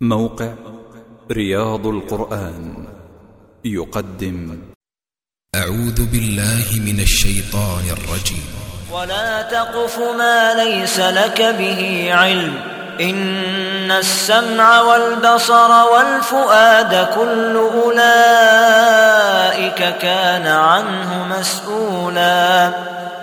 موقع رياض القرآن يقدم. أعوذ بالله من الشيطان الرجيم. ولا تقف ما ليس لك به علم. إن السمع والبصر والفؤاد كل أولئك كان عنه مسؤولا.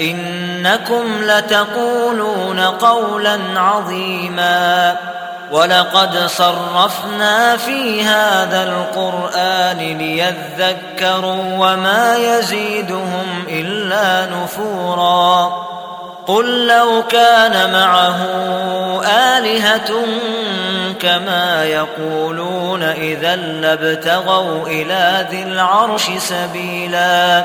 إنكم لتقولون قولا عظيما ولقد صرفنا في هذا القرآن ليذكروا وما يزيدهم إلا نفورا قل لو كان معه آلهة كما يقولون إذا لابتغوا إلى ذي العرش سبيلا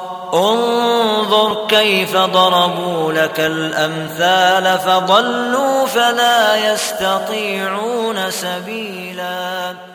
انظر كيف ضربوا لك الأمثال فضلوا فلا يستطيعون سبيلا.